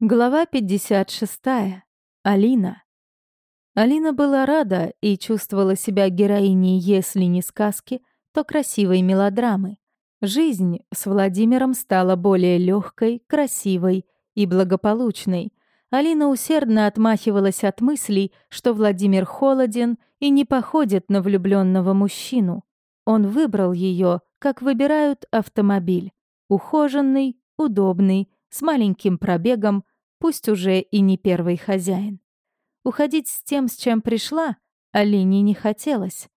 Глава 56. Алина. Алина была рада и чувствовала себя героиней, если не сказки, то красивой мелодрамы. Жизнь с Владимиром стала более легкой, красивой и благополучной. Алина усердно отмахивалась от мыслей, что Владимир холоден и не походит на влюбленного мужчину. Он выбрал ее, как выбирают автомобиль. Ухоженный, удобный, с маленьким пробегом, пусть уже и не первый хозяин. Уходить с тем, с чем пришла, Алине не хотелось.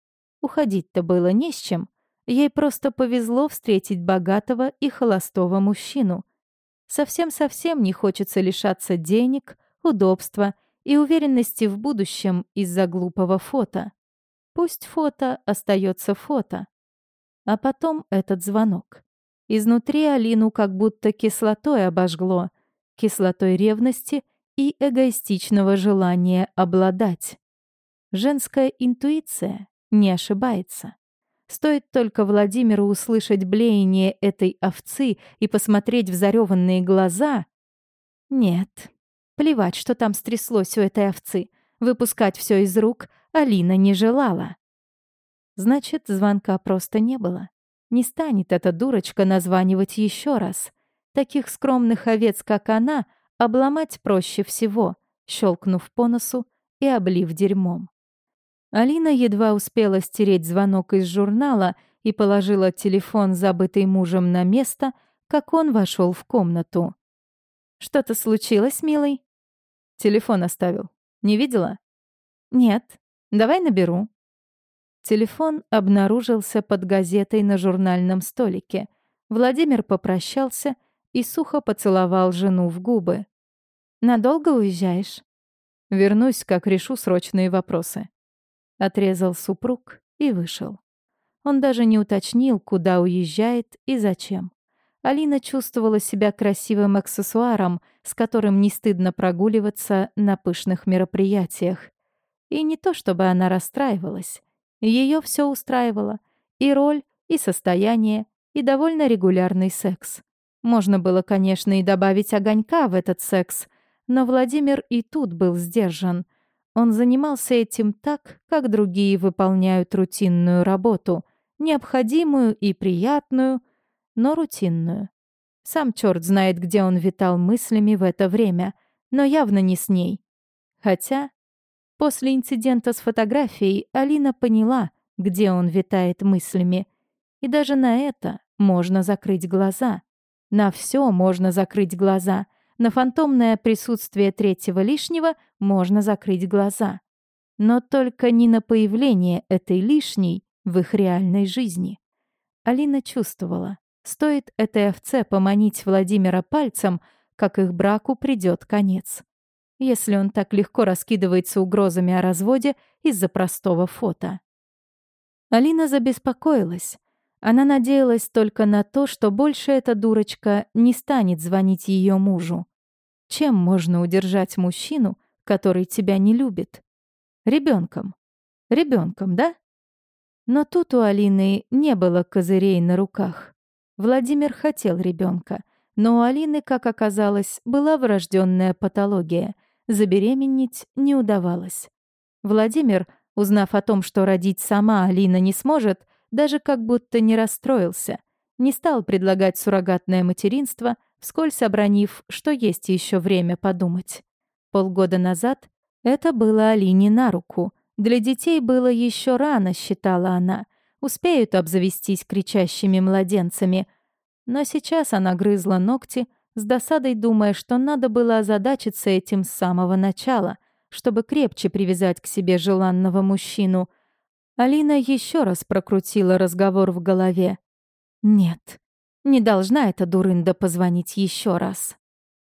Уходить-то было не с чем. Ей просто повезло встретить богатого и холостого мужчину. Совсем-совсем не хочется лишаться денег, удобства и уверенности в будущем из-за глупого фото. Пусть фото остается фото. А потом этот звонок. Изнутри Алину как будто кислотой обожгло, кислотой ревности и эгоистичного желания обладать. Женская интуиция не ошибается. Стоит только Владимиру услышать блеяние этой овцы и посмотреть в зареванные глаза. Нет, плевать, что там стряслось у этой овцы. Выпускать все из рук Алина не желала. Значит, звонка просто не было. Не станет эта дурочка названивать еще раз. Таких скромных овец, как она, обломать проще всего, щелкнув по носу и облив дерьмом. Алина едва успела стереть звонок из журнала и положила телефон, забытый мужем, на место, как он вошел в комнату. «Что-то случилось, милый?» «Телефон оставил. Не видела?» «Нет. Давай наберу». Телефон обнаружился под газетой на журнальном столике. Владимир попрощался и сухо поцеловал жену в губы. «Надолго уезжаешь?» «Вернусь, как решу срочные вопросы». Отрезал супруг и вышел. Он даже не уточнил, куда уезжает и зачем. Алина чувствовала себя красивым аксессуаром, с которым не стыдно прогуливаться на пышных мероприятиях. И не то чтобы она расстраивалась. Ее все устраивало. И роль, и состояние, и довольно регулярный секс. Можно было, конечно, и добавить огонька в этот секс, но Владимир и тут был сдержан. Он занимался этим так, как другие выполняют рутинную работу, необходимую и приятную, но рутинную. Сам черт знает, где он витал мыслями в это время, но явно не с ней. Хотя После инцидента с фотографией Алина поняла, где он витает мыслями. И даже на это можно закрыть глаза. На все можно закрыть глаза. На фантомное присутствие третьего лишнего можно закрыть глаза. Но только не на появление этой лишней в их реальной жизни. Алина чувствовала, стоит этой овце поманить Владимира пальцем, как их браку придет конец если он так легко раскидывается угрозами о разводе из-за простого фото. Алина забеспокоилась. Она надеялась только на то, что больше эта дурочка не станет звонить ее мужу. Чем можно удержать мужчину, который тебя не любит? Ребенком. Ребенком, да? Но тут у Алины не было козырей на руках. Владимир хотел ребенка, но у Алины, как оказалось, была врожденная патология — забеременеть не удавалось. Владимир, узнав о том, что родить сама Алина не сможет, даже как будто не расстроился, не стал предлагать суррогатное материнство, вскользь обронив, что есть еще время подумать. Полгода назад это было Алине на руку. Для детей было еще рано, считала она. Успеют обзавестись кричащими младенцами. Но сейчас она грызла ногти, с досадой думая, что надо было озадачиться этим с самого начала, чтобы крепче привязать к себе желанного мужчину. Алина еще раз прокрутила разговор в голове. «Нет, не должна эта дурында позвонить еще раз».